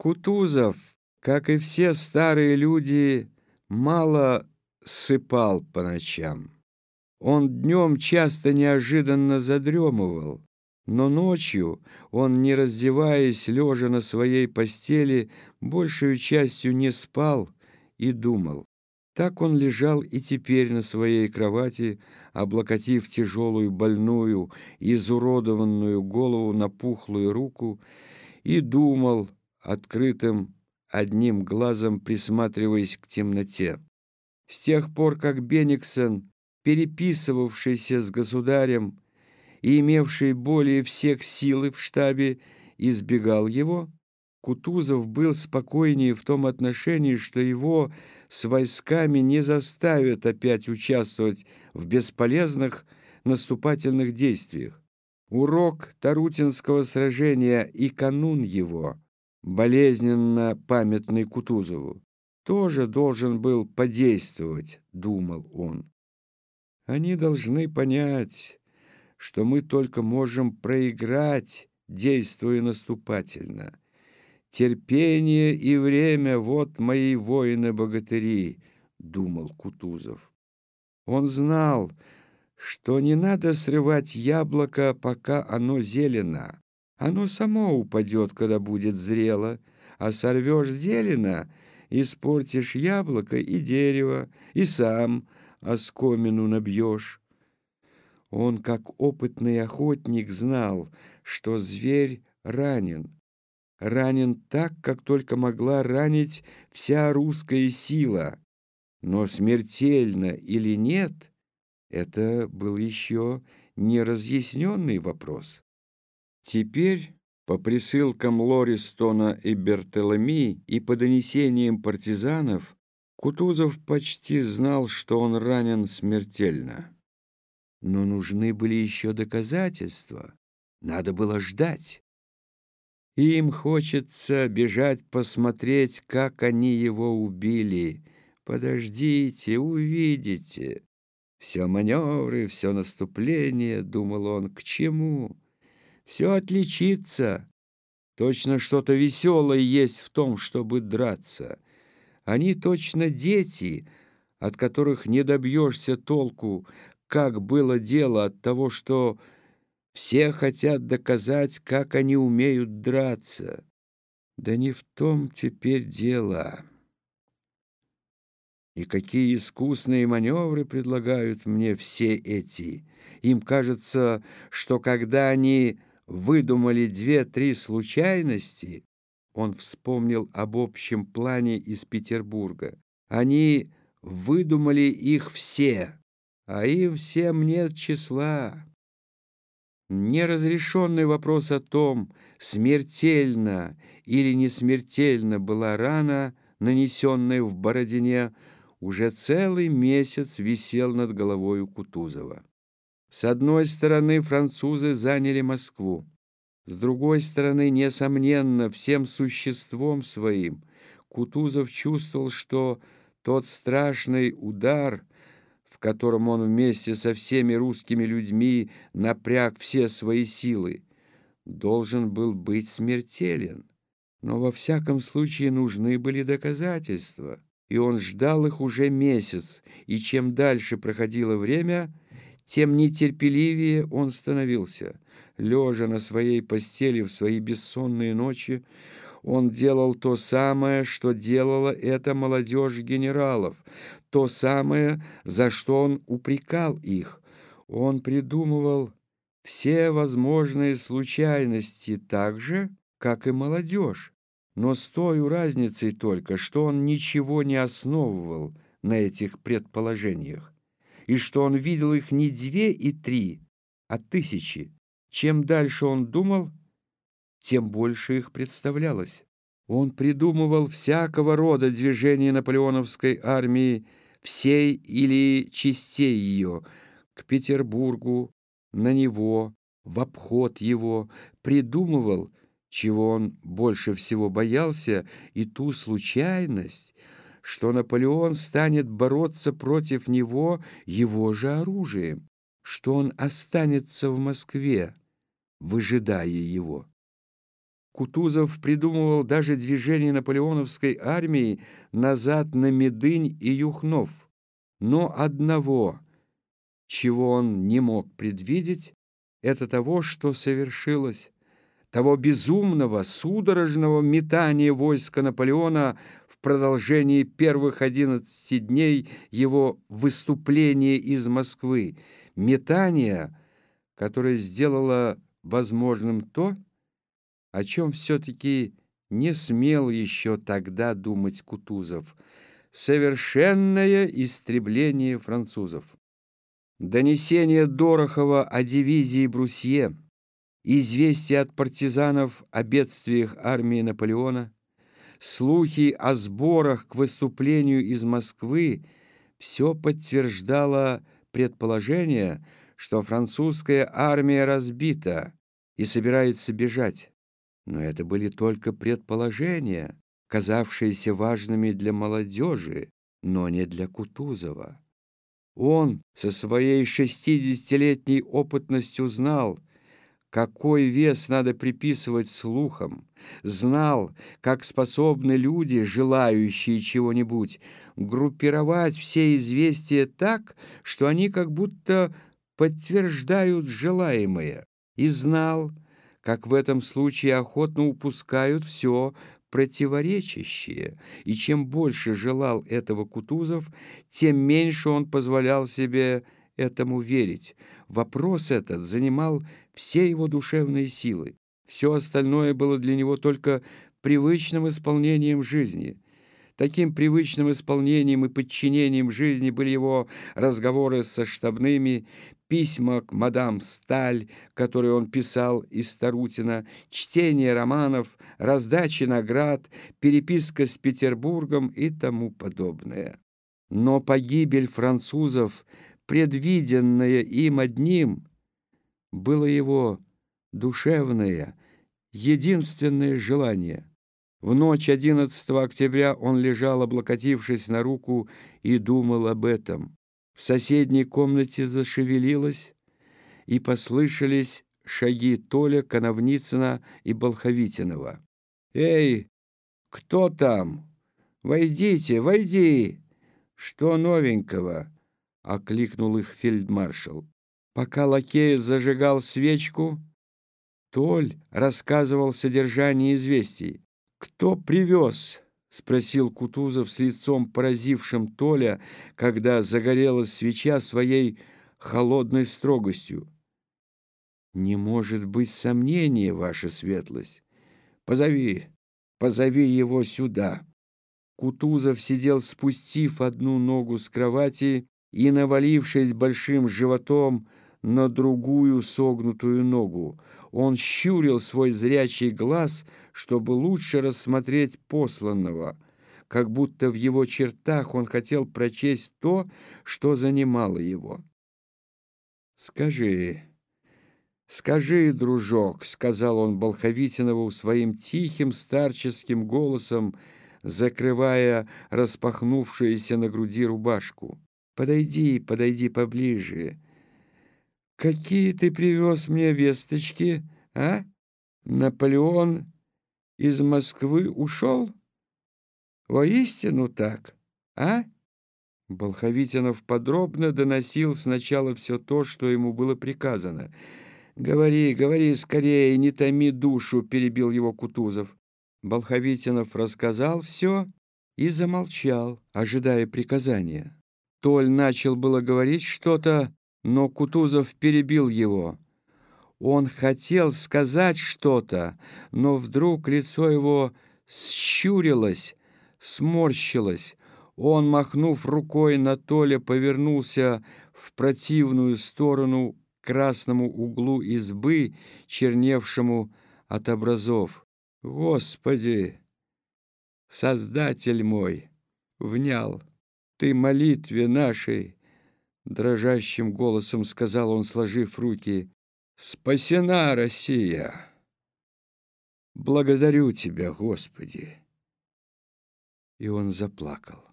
Кутузов, как и все старые люди, мало сыпал по ночам. Он днем часто неожиданно задремывал, но ночью он, не раздеваясь, лежа на своей постели, большую частью не спал и думал. Так он лежал и теперь на своей кровати, облокотив тяжелую, больную, изуродованную голову на пухлую руку, и думал, открытым одним глазом присматриваясь к темноте. С тех пор, как Бениксон, переписывавшийся с государем и имевший более всех силы в штабе, избегал его, Кутузов был спокойнее в том отношении, что его с войсками не заставят опять участвовать в бесполезных наступательных действиях. Урок Тарутинского сражения и канун его — болезненно памятный Кутузову, тоже должен был подействовать, думал он. Они должны понять, что мы только можем проиграть, действуя наступательно. Терпение и время — вот мои воины-богатыри, думал Кутузов. Он знал, что не надо срывать яблоко, пока оно зелено. Оно само упадет, когда будет зрело, а сорвешь зелено, испортишь яблоко и дерево, и сам оскомину набьешь. Он, как опытный охотник, знал, что зверь ранен. Ранен так, как только могла ранить вся русская сила. Но смертельно или нет, это был еще неразъясненный вопрос. Теперь, по присылкам Лористона и Бертолеми и по донесениям партизанов, Кутузов почти знал, что он ранен смертельно. Но нужны были еще доказательства. Надо было ждать. Им хочется бежать посмотреть, как они его убили. Подождите, увидите. Все маневры, все наступление, думал он, к чему? Все отличится. Точно что-то веселое есть в том, чтобы драться. Они точно дети, от которых не добьешься толку, как было дело от того, что все хотят доказать, как они умеют драться. Да не в том теперь дело. И какие искусные маневры предлагают мне все эти. Им кажется, что когда они выдумали две-три случайности, он вспомнил об общем плане из Петербурга. Они выдумали их все, а им всем нет числа. Неразрешенный вопрос о том, смертельно или не смертельно была рана, нанесенная в Бородине, уже целый месяц висел над головой у Кутузова. С одной стороны, французы заняли Москву. С другой стороны, несомненно, всем существом своим Кутузов чувствовал, что тот страшный удар, в котором он вместе со всеми русскими людьми напряг все свои силы, должен был быть смертелен. Но во всяком случае нужны были доказательства, и он ждал их уже месяц, и чем дальше проходило время, тем нетерпеливее он становился. Лежа на своей постели в свои бессонные ночи, он делал то самое, что делала эта молодежь генералов, то самое, за что он упрекал их. Он придумывал все возможные случайности так же, как и молодежь, но с той разницей только, что он ничего не основывал на этих предположениях и что он видел их не две и три, а тысячи. Чем дальше он думал, тем больше их представлялось. Он придумывал всякого рода движения наполеоновской армии, всей или частей ее, к Петербургу, на него, в обход его, придумывал, чего он больше всего боялся, и ту случайность, что Наполеон станет бороться против него его же оружием, что он останется в Москве, выжидая его. Кутузов придумывал даже движение наполеоновской армии назад на Медынь и Юхнов. Но одного, чего он не мог предвидеть, это того, что совершилось, того безумного, судорожного метания войска Наполеона продолжении первых одиннадцати дней его выступления из Москвы, метания, которое сделало возможным то, о чем все-таки не смел еще тогда думать Кутузов, совершенное истребление французов. Донесение Дорохова о дивизии Брусье, известие от партизанов о бедствиях армии Наполеона, слухи о сборах к выступлению из Москвы все подтверждало предположение, что французская армия разбита и собирается бежать. Но это были только предположения, казавшиеся важными для молодежи, но не для Кутузова. Он со своей шестидесятилетней опытностью знал, какой вес надо приписывать слухам, знал, как способны люди, желающие чего-нибудь, группировать все известия так, что они как будто подтверждают желаемое, и знал, как в этом случае охотно упускают все противоречащее, и чем больше желал этого Кутузов, тем меньше он позволял себе этому верить. Вопрос этот занимал все его душевные силы. Все остальное было для него только привычным исполнением жизни — Таким привычным исполнением и подчинением жизни были его разговоры со штабными, письма к мадам Сталь, которые он писал из Старутина, чтение романов, раздачи наград, переписка с Петербургом и тому подобное. Но погибель французов, предвиденная им одним, было его душевное, единственное желание — в ночь 11 октября он лежал, облокотившись на руку, и думал об этом. В соседней комнате зашевелилось, и послышались шаги Толя, Коновницына и Болховитинова. «Эй, кто там? Войдите, войди!» «Что новенького?» — окликнул их фельдмаршал. Пока лакей зажигал свечку, Толь рассказывал содержание известий. «Кто привез?» — спросил Кутузов с лицом поразившим Толя, когда загорелась свеча своей холодной строгостью. «Не может быть сомнения, ваша светлость. Позови, позови его сюда». Кутузов сидел, спустив одну ногу с кровати и, навалившись большим животом, на другую согнутую ногу. Он щурил свой зрячий глаз, чтобы лучше рассмотреть посланного, как будто в его чертах он хотел прочесть то, что занимало его. «Скажи, скажи, дружок», — сказал он Болховитинову своим тихим старческим голосом, закрывая распахнувшуюся на груди рубашку. «Подойди, подойди поближе». Какие ты привез мне весточки, а? Наполеон из Москвы ушел? Воистину так, а? Болховитинов подробно доносил сначала все то, что ему было приказано. «Говори, говори скорее, не томи душу», — перебил его Кутузов. Болховитинов рассказал все и замолчал, ожидая приказания. Толь начал было говорить что-то, но Кутузов перебил его. Он хотел сказать что-то, но вдруг лицо его щурилось, сморщилось. Он, махнув рукой на Толя, повернулся в противную сторону к красному углу избы, черневшему от образов. «Господи, Создатель мой!» — внял. «Ты молитве нашей!» Дрожащим голосом сказал он, сложив руки, «Спасена Россия! Благодарю Тебя, Господи!» И он заплакал.